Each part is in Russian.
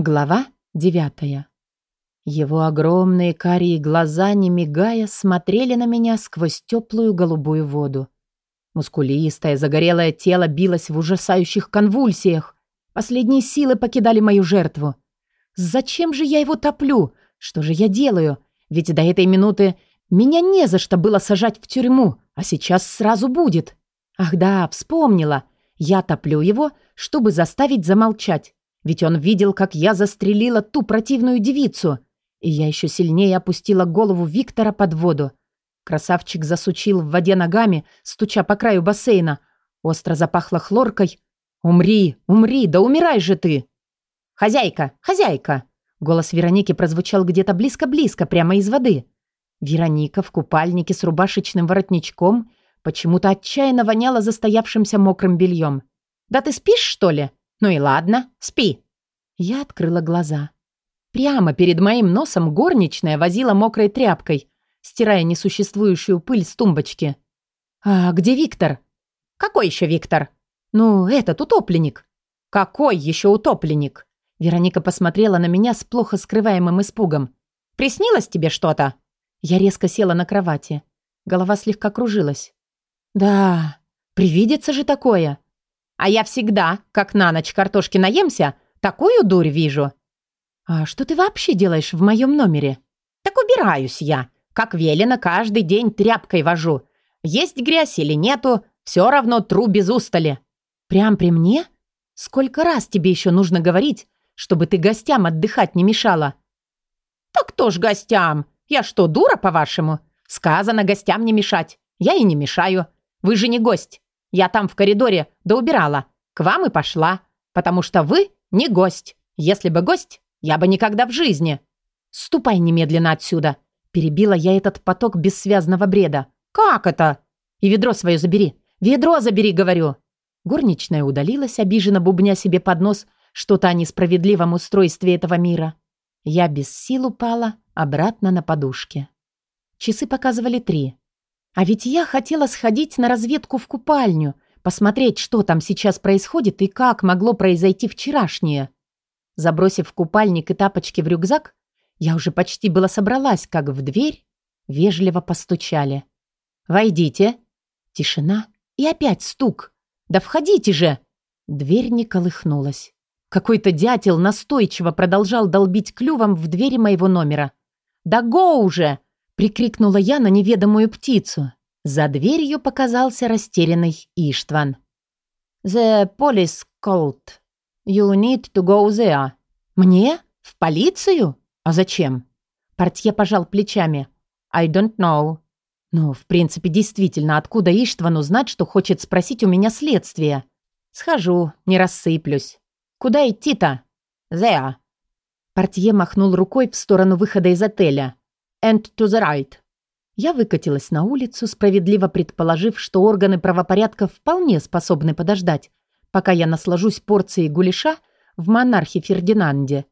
Глава девятая. Его огромные карие глаза, не мигая, смотрели на меня сквозь теплую голубую воду. Мускулистое, загорелое тело билось в ужасающих конвульсиях. Последние силы покидали мою жертву. Зачем же я его топлю? Что же я делаю? Ведь до этой минуты меня не за что было сажать в тюрьму, а сейчас сразу будет. Ах да, вспомнила. Я топлю его, чтобы заставить замолчать. Ведь он видел, как я застрелила ту противную девицу. И я еще сильнее опустила голову Виктора под воду. Красавчик засучил в воде ногами, стуча по краю бассейна. Остро запахло хлоркой. «Умри, умри, да умирай же ты!» «Хозяйка, хозяйка!» Голос Вероники прозвучал где-то близко-близко, прямо из воды. Вероника в купальнике с рубашечным воротничком почему-то отчаянно воняла застоявшимся мокрым бельем. «Да ты спишь, что ли?» «Ну и ладно, спи». Я открыла глаза. Прямо перед моим носом горничная возила мокрой тряпкой, стирая несуществующую пыль с тумбочки. «А где Виктор?» «Какой еще Виктор?» «Ну, этот утопленник». «Какой еще утопленник?» Вероника посмотрела на меня с плохо скрываемым испугом. «Приснилось тебе что-то?» Я резко села на кровати. Голова слегка кружилась. «Да, привидится же такое. А я всегда, как на ночь картошки наемся, такую дурь вижу. А что ты вообще делаешь в моем номере? Так убираюсь я. Как велено, каждый день тряпкой вожу. Есть грязь или нету, все равно тру без устали. Прям при мне? Сколько раз тебе еще нужно говорить, чтобы ты гостям отдыхать не мешала? Так кто ж гостям? Я что, дура, по-вашему? Сказано гостям не мешать. Я и не мешаю. Вы же не гость. Я там в коридоре да убирала. К вам и пошла. Потому что вы не гость. Если бы гость, я бы никогда в жизни. Ступай немедленно отсюда. Перебила я этот поток бессвязного бреда. Как это? И ведро свое забери. Ведро забери, говорю. Горничная удалилась, обиженно бубня себе под нос что-то о несправедливом устройстве этого мира. Я без сил упала обратно на подушке. Часы показывали три. А ведь я хотела сходить на разведку в купальню, посмотреть, что там сейчас происходит и как могло произойти вчерашнее. Забросив купальник и тапочки в рюкзак, я уже почти была собралась, как в дверь вежливо постучали. «Войдите!» Тишина и опять стук. «Да входите же!» Дверь не колыхнулась. Какой-то дятел настойчиво продолжал долбить клювом в двери моего номера. «Да го уже!» Прикрикнула я на неведомую птицу. За дверью показался растерянный Иштван. «The police called. You need to go there». «Мне? В полицию? А зачем?» Портье пожал плечами. «I don't know». «Ну, в принципе, действительно, откуда Иштвану знать, что хочет спросить у меня следствие?» «Схожу, не рассыплюсь». «Куда идти-то?» «There». Портье махнул рукой в сторону выхода из отеля. And to the right». Я выкатилась на улицу, справедливо предположив, что органы правопорядка вполне способны подождать, пока я наслажусь порцией гуляша в монархе Фердинанде.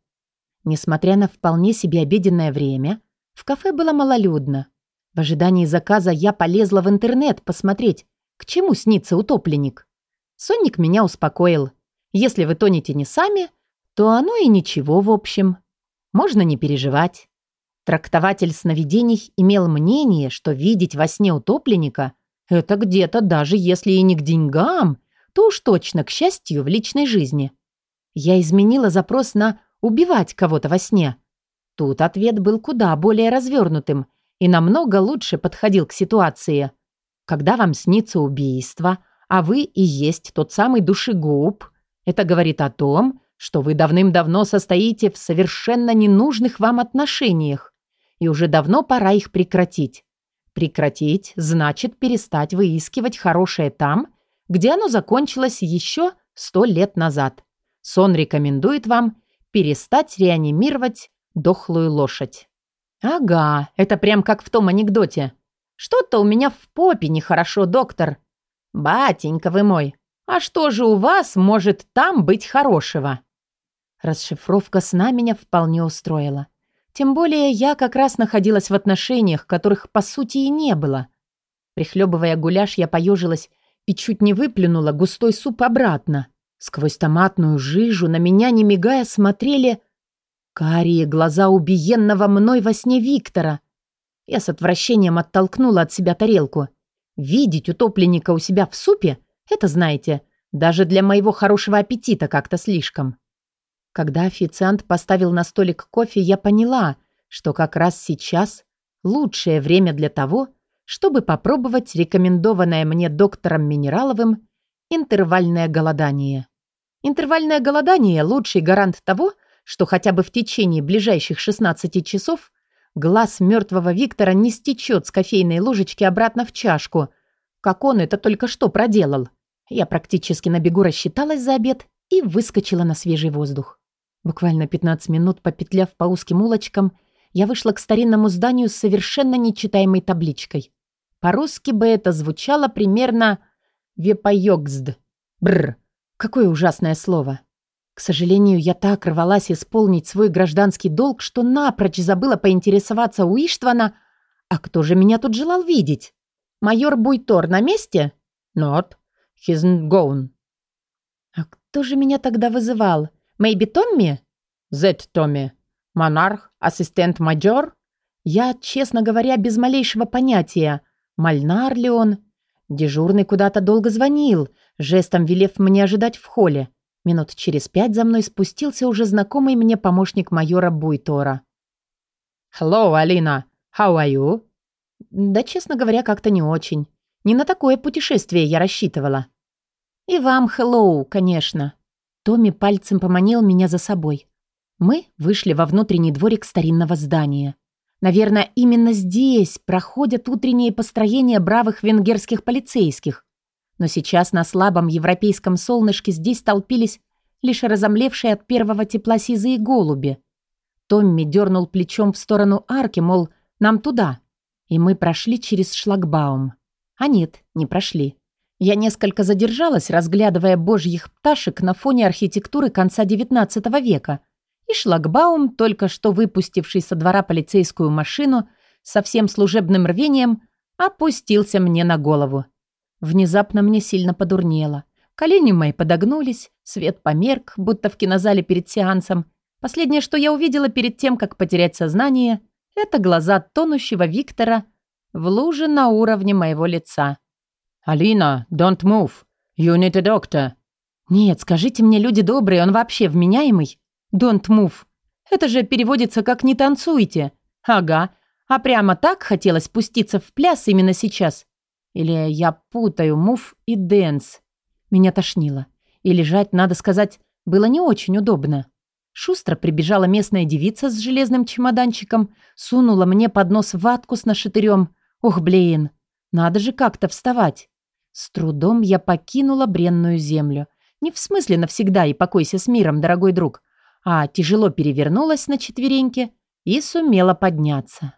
Несмотря на вполне себе обеденное время, в кафе было малолюдно. В ожидании заказа я полезла в интернет посмотреть, к чему снится утопленник. Сонник меня успокоил. Если вы тонете не сами, то оно и ничего в общем. Можно не переживать. Трактователь сновидений имел мнение, что видеть во сне утопленника – это где-то даже если и не к деньгам, то уж точно к счастью в личной жизни. Я изменила запрос на «убивать кого-то во сне». Тут ответ был куда более развернутым и намного лучше подходил к ситуации. Когда вам снится убийство, а вы и есть тот самый душегуб, это говорит о том, что вы давным-давно состоите в совершенно ненужных вам отношениях, и уже давно пора их прекратить. Прекратить значит перестать выискивать хорошее там, где оно закончилось еще сто лет назад. Сон рекомендует вам перестать реанимировать дохлую лошадь. Ага, это прям как в том анекдоте. Что-то у меня в попе нехорошо, доктор. Батенька вы мой, а что же у вас может там быть хорошего? Расшифровка сна меня вполне устроила. Тем более я как раз находилась в отношениях, которых по сути и не было. Прихлебывая гуляш, я поежилась и чуть не выплюнула густой суп обратно. Сквозь томатную жижу на меня, не мигая, смотрели Карие глаза убиенного мной во сне Виктора. Я с отвращением оттолкнула от себя тарелку. Видеть утопленника у себя в супе – это, знаете, даже для моего хорошего аппетита как-то слишком. Когда официант поставил на столик кофе, я поняла, что как раз сейчас лучшее время для того, чтобы попробовать рекомендованное мне доктором Минераловым интервальное голодание. Интервальное голодание – лучший гарант того, что хотя бы в течение ближайших 16 часов глаз мертвого Виктора не стечет с кофейной ложечки обратно в чашку, как он это только что проделал. Я практически на бегу рассчиталась за обед и выскочила на свежий воздух. Буквально 15 минут попетляв по узким улочкам, я вышла к старинному зданию с совершенно нечитаемой табличкой. По-русски бы это звучало примерно «вепайогзд». Бррр. Какое ужасное слово. К сожалению, я так рвалась исполнить свой гражданский долг, что напрочь забыла поинтересоваться у Иштвана, а кто же меня тут желал видеть? Майор Буйтор на месте? Not. He's gone. А кто же меня тогда вызывал? Мэйби Томми? Зет Томми. Монарх? Ассистент-майор? Я, честно говоря, без малейшего понятия, мальнар ли он Дежурный куда-то долго звонил, жестом велев мне ожидать в холле. Минут через пять за мной спустился уже знакомый мне помощник майора Буйтора. «Hello, Алина. How are you?» «Да, честно говоря, как-то не очень. Не на такое путешествие я рассчитывала». «И вам hello, конечно». Томми пальцем поманил меня за собой. Мы вышли во внутренний дворик старинного здания. Наверное, именно здесь проходят утренние построения бравых венгерских полицейских. Но сейчас на слабом европейском солнышке здесь толпились лишь разомлевшие от первого тепла сизые голуби. Томми дернул плечом в сторону арки, мол, нам туда. И мы прошли через шлагбаум. А нет, не прошли. Я несколько задержалась, разглядывая божьих пташек на фоне архитектуры конца XIX века – и шлагбаум, только что выпустивший со двора полицейскую машину со всем служебным рвением, опустился мне на голову. Внезапно мне сильно подурнело. Колени мои подогнулись, свет померк, будто в кинозале перед сеансом. Последнее, что я увидела перед тем, как потерять сознание, это глаза тонущего Виктора в луже на уровне моего лица. «Алина, don't move. You need a doctor». «Нет, скажите мне, люди добрые, он вообще вменяемый?» «Don't move». Это же переводится как «не танцуйте». Ага. А прямо так хотелось спуститься в пляс именно сейчас. Или я путаю move и dance. Меня тошнило. И лежать, надо сказать, было не очень удобно. Шустро прибежала местная девица с железным чемоданчиком, сунула мне под нос ватку с нашатырем. Ох, блин, надо же как-то вставать. С трудом я покинула бренную землю. Не в смысле навсегда и покойся с миром, дорогой друг, а тяжело перевернулась на четвереньки и сумела подняться.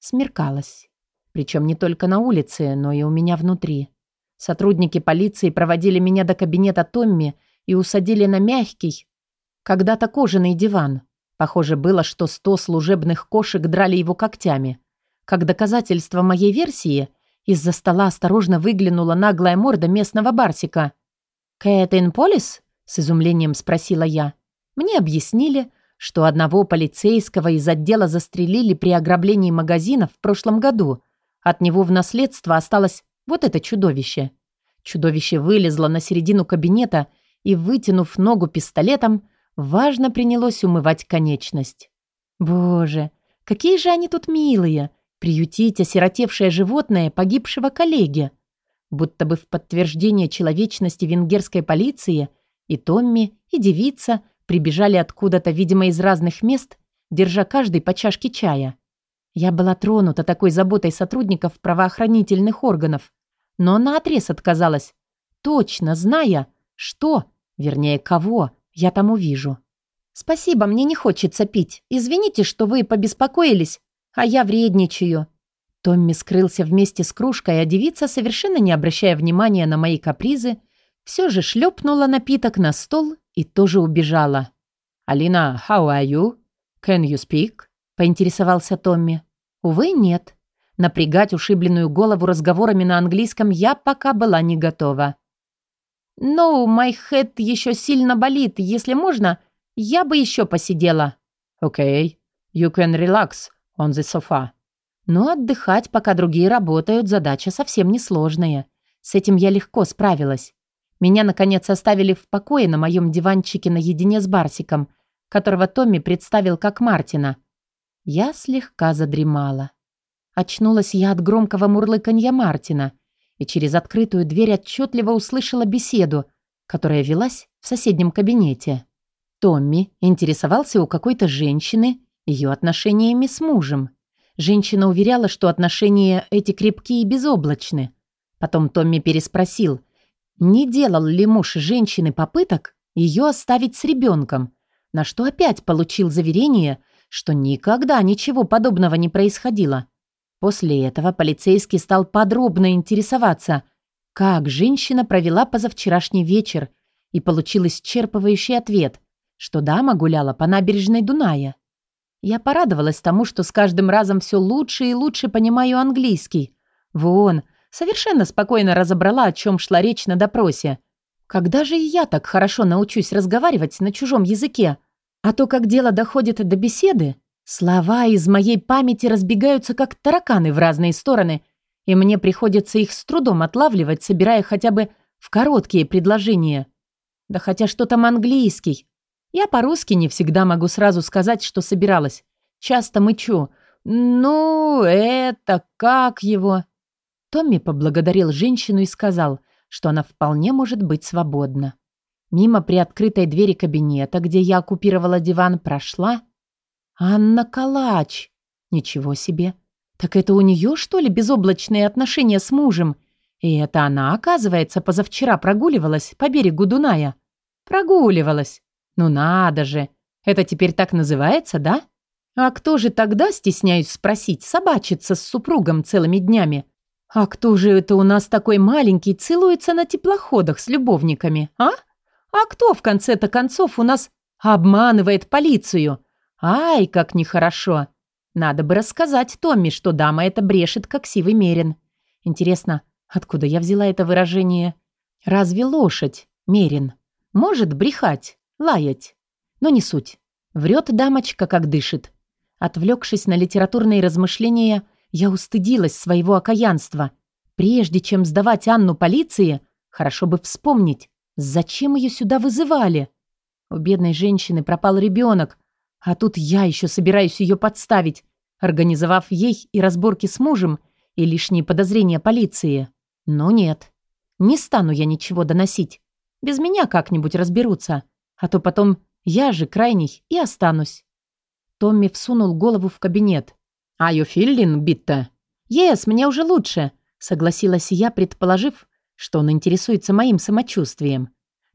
Смеркалось. Причем не только на улице, но и у меня внутри. Сотрудники полиции проводили меня до кабинета Томми и усадили на мягкий, когда-то кожаный диван. Похоже было, что сто служебных кошек драли его когтями. Как доказательство моей версии, из-за стола осторожно выглянула наглая морда местного барсика. «Кэт Полис?» — с изумлением спросила я. Мне объяснили, что одного полицейского из отдела застрелили при ограблении магазина в прошлом году. От него в наследство осталось вот это чудовище. Чудовище вылезло на середину кабинета и, вытянув ногу пистолетом, важно принялось умывать конечность. Боже, какие же они тут милые! Приютить осиротевшее животное погибшего коллеги. Будто бы в подтверждение человечности венгерской полиции и Томми, и девица прибежали откуда-то, видимо, из разных мест, держа каждый по чашке чая. Я была тронута такой заботой сотрудников правоохранительных органов, но наотрез отказалась, точно зная, что, вернее, кого я там увижу. «Спасибо, мне не хочется пить. Извините, что вы побеспокоились, а я вредничаю». Томми скрылся вместе с кружкой, а девица, совершенно не обращая внимания на мои капризы, все же шлепнула напиток на стол и тоже убежала. «Алина, how are you? Can you speak?» – поинтересовался Томми. «Увы, нет. Напрягать ушибленную голову разговорами на английском я пока была не готова». «No, my head еще сильно болит. Если можно, я бы еще посидела». «Окей, okay. you can relax on the sofa». Но отдыхать, пока другие работают, задача совсем несложная. С этим я легко справилась. Меня, наконец, оставили в покое на моем диванчике наедине с Барсиком, которого Томми представил как Мартина. Я слегка задремала. Очнулась я от громкого мурлыканья Мартина и через открытую дверь отчетливо услышала беседу, которая велась в соседнем кабинете. Томми интересовался у какой-то женщины ее отношениями с мужем. Женщина уверяла, что отношения эти крепкие и безоблачны. Потом Томми переспросил, не делал ли муж женщины попыток ее оставить с ребенком, на что опять получил заверение, что никогда ничего подобного не происходило. После этого полицейский стал подробно интересоваться, как женщина провела позавчерашний вечер, и получил исчерпывающий ответ, что дама гуляла по набережной Дуная. Я порадовалась тому, что с каждым разом все лучше и лучше понимаю английский. Вон, совершенно спокойно разобрала, о чем шла речь на допросе. Когда же и я так хорошо научусь разговаривать на чужом языке? А то, как дело доходит до беседы, слова из моей памяти разбегаются, как тараканы в разные стороны, и мне приходится их с трудом отлавливать, собирая хотя бы в короткие предложения. Да хотя что там английский? Я по-русски не всегда могу сразу сказать, что собиралась. Часто мычу. «Ну, это как его?» Томми поблагодарил женщину и сказал, что она вполне может быть свободна. Мимо приоткрытой двери кабинета, где я оккупировала диван, прошла Анна Калач. Ничего себе. Так это у нее, что ли, безоблачные отношения с мужем? И это она, оказывается, позавчера прогуливалась по берегу Дуная. Прогуливалась. Ну надо же. Это теперь так называется, да? А кто же тогда, стесняюсь спросить, собачится с супругом целыми днями? А кто же это у нас такой маленький целуется на теплоходах с любовниками, а? А кто в конце-то концов у нас обманывает полицию? Ай, как нехорошо. Надо бы рассказать Томми, что дама эта брешет, как сивый мерин. Интересно, откуда я взяла это выражение? Разве лошадь, мерин, может брехать, лаять? Но не суть. Врет дамочка, как дышит. Отвлекшись на литературные размышления, я устыдилась своего окаянства. Прежде чем сдавать Анну полиции, хорошо бы вспомнить, зачем ее сюда вызывали. У бедной женщины пропал ребенок, а тут я еще собираюсь ее подставить, организовав ей и разборки с мужем, и лишние подозрения полиции. Но нет, не стану я ничего доносить. Без меня как-нибудь разберутся, а то потом я же крайний и останусь. Томми всунул голову в кабинет. «Are you feeling bitter?» «Yes, мне уже лучше», — согласилась я, предположив, что он интересуется моим самочувствием.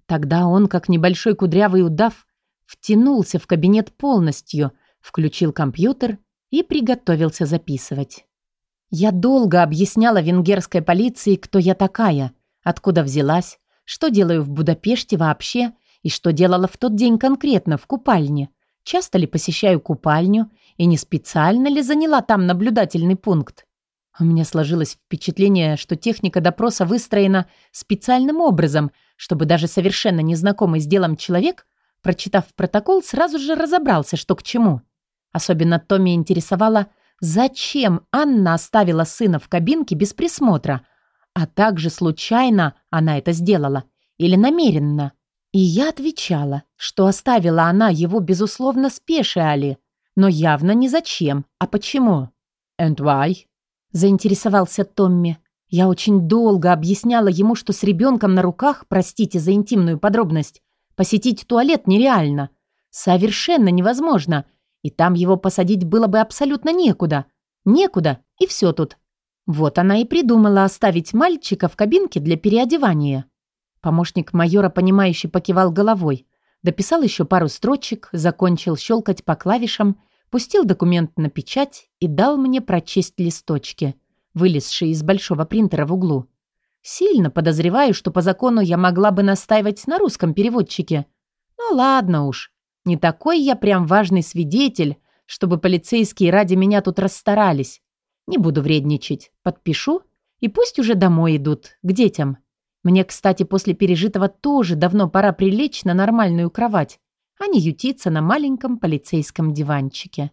Тогда он, как небольшой кудрявый удав, втянулся в кабинет полностью, включил компьютер и приготовился записывать. Я долго объясняла венгерской полиции, кто я такая, откуда взялась, что делаю в Будапеште вообще и что делала в тот день конкретно в купальне, часто ли посещаю купальню и не специально ли заняла там наблюдательный пункт. У меня сложилось впечатление, что техника допроса выстроена специальным образом, чтобы даже совершенно незнакомый с делом человек, прочитав протокол, сразу же разобрался, что к чему. Особенно Томми интересовало, зачем Анна оставила сына в кабинке без присмотра, а также случайно она это сделала или намеренно. И я отвечала, что оставила она его, безусловно, с Пешиали, но явно не зачем, а почему. «And why?» – заинтересовался Томми. Я очень долго объясняла ему, что с ребенком на руках, простите за интимную подробность, посетить туалет нереально. Совершенно невозможно. И там его посадить было бы абсолютно некуда. Некуда, и все тут. Вот она и придумала оставить мальчика в кабинке для переодевания. Помощник майора, понимающе покивал головой. Дописал еще пару строчек, закончил щелкать по клавишам, пустил документ на печать и дал мне прочесть листочки, вылезшие из большого принтера в углу. Сильно подозреваю, что по закону я могла бы настаивать на русском переводчике. Ну ладно уж, не такой я прям важный свидетель, чтобы полицейские ради меня тут расстарались. Не буду вредничать, подпишу, и пусть уже домой идут, к детям. Мне, кстати, после пережитого тоже давно пора прилечь на нормальную кровать а не ютиться на маленьком полицейском диванчике.